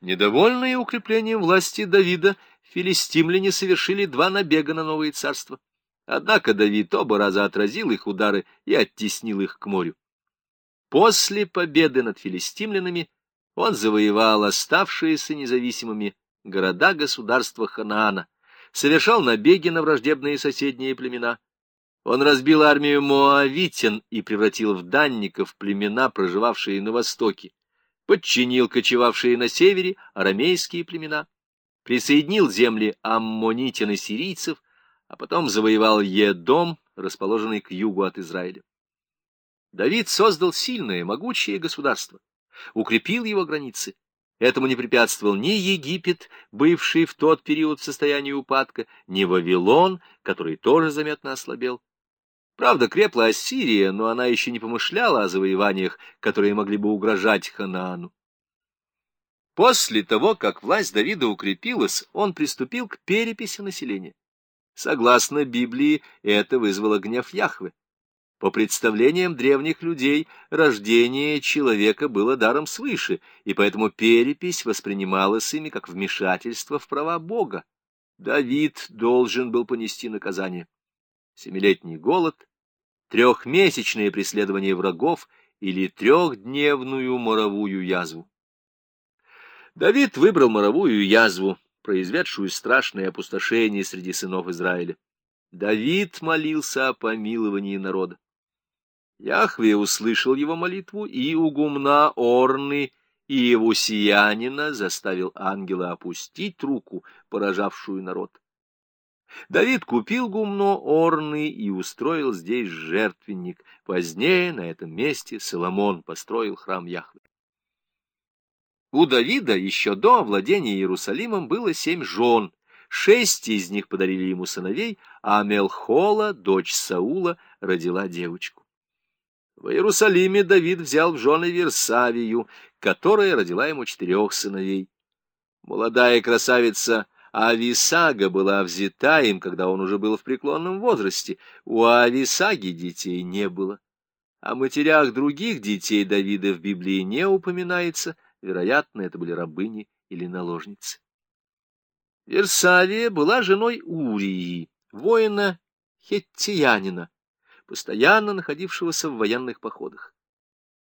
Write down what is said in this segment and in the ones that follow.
Недовольные укреплением власти Давида, филистимляне совершили два набега на новое царство. Однако Давид оба раза отразил их удары и оттеснил их к морю. После победы над филистимлянами он завоевал оставшиеся независимыми города-государства Ханаана, совершал набеги на враждебные соседние племена. Он разбил армию моавитян и превратил в данников племена, проживавшие на востоке, подчинил кочевавшие на севере арамейские племена, присоединил земли аммонитян и сирийцев, а потом завоевал Едом, расположенный к югу от Израиля. Давид создал сильное, могучее государство, укрепил его границы. Этому не препятствовал ни Египет, бывший в тот период в состоянии упадка, ни Вавилон, который тоже заметно ослабел. Правда, крепла Ассирия, но она еще не помышляла о завоеваниях, которые могли бы угрожать Ханаану. После того, как власть Давида укрепилась, он приступил к переписи населения. Согласно Библии, это вызвало гнев Яхвы. По представлениям древних людей, рождение человека было даром свыше, и поэтому перепись воспринималась ими как вмешательство в права Бога. Давид должен был понести наказание. Семилетний голод, трехмесячное преследование врагов или трехдневную моровую язву. Давид выбрал моровую язву, произведшую страшное опустошение среди сынов Израиля. Давид молился о помиловании народа. Яхве услышал его молитву, и у гумна Орны и его сиянина заставил ангела опустить руку, поражавшую народ. Давид купил гумно Орны и устроил здесь жертвенник. Позднее на этом месте Соломон построил храм Яхве. У Давида еще до овладения Иерусалимом было семь жен, шесть из них подарили ему сыновей, а Мелхола, дочь Саула, родила девочку. В Иерусалиме Давид взял в жены Версавию, которая родила ему четырех сыновей. Молодая красавица Ависага была взята им, когда он уже был в преклонном возрасте. У Ависаги детей не было. О матерях других детей Давида в Библии не упоминается, вероятно, это были рабыни или наложницы. Версавия была женой Урии, воина хеттиянина, постоянно находившегося в военных походах.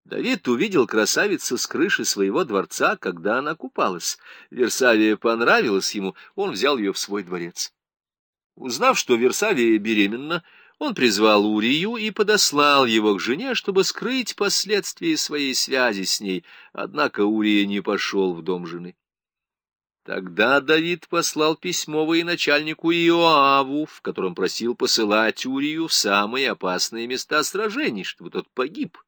Давид увидел красавицу с крыши своего дворца, когда она купалась. Версавия понравилась ему, он взял ее в свой дворец. Узнав, что Версавия беременна, он призвал Урию и подослал его к жене, чтобы скрыть последствия своей связи с ней, однако Урия не пошел в дом жены. Тогда Давид послал письмо военачальнику Иоаву, в котором просил посылать Урию в самые опасные места сражений, чтобы тот погиб.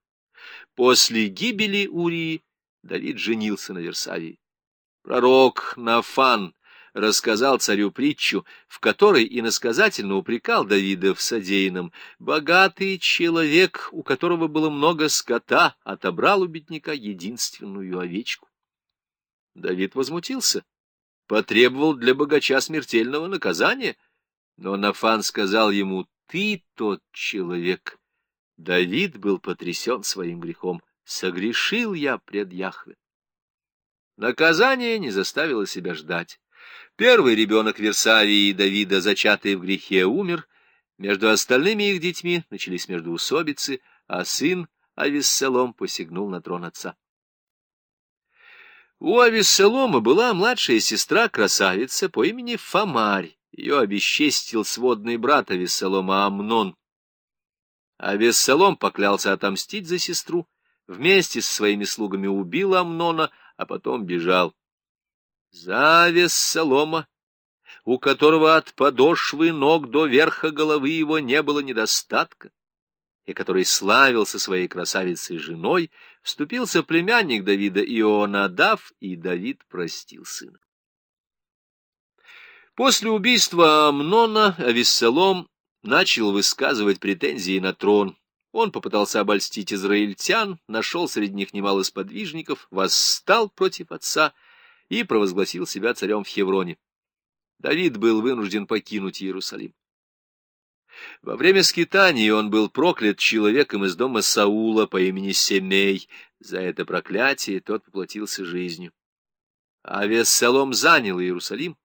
После гибели Урии Давид женился на Версавии. Пророк Нафан рассказал царю притчу, в которой иносказательно упрекал Давида в содеянном. Богатый человек, у которого было много скота, отобрал у бедняка единственную овечку. Давид возмутился потребовал для богача смертельного наказания. Но Нафан сказал ему, ты тот человек. Давид был потрясен своим грехом. Согрешил я пред Яхве. Наказание не заставило себя ждать. Первый ребенок Версавии Давида, зачатый в грехе, умер. Между остальными их детьми начались междоусобицы, а сын Авессалом посягнул на трон отца. У Авессалома была младшая сестра-красавица по имени Фомарь. Ее обесчестил сводный брат Авессалома Амнон. Авессалом поклялся отомстить за сестру, вместе со своими слугами убил Амнона, а потом бежал. За Авессалома, у которого от подошвы ног до верха головы его не было недостатка, и который славился своей красавицей женой, вступился племянник Давида Ионадав, и Давид простил сына. После убийства Амнона Авессалом начал высказывать претензии на трон. Он попытался обольстить израильтян, нашел среди них немало сподвижников, восстал против отца и провозгласил себя царем в Хевроне. Давид был вынужден покинуть Иерусалим. Во время скитаний он был проклят человеком из дома Саула по имени Семей. За это проклятие тот поплатился жизнью. А Вессалом занял Иерусалим,